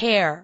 care.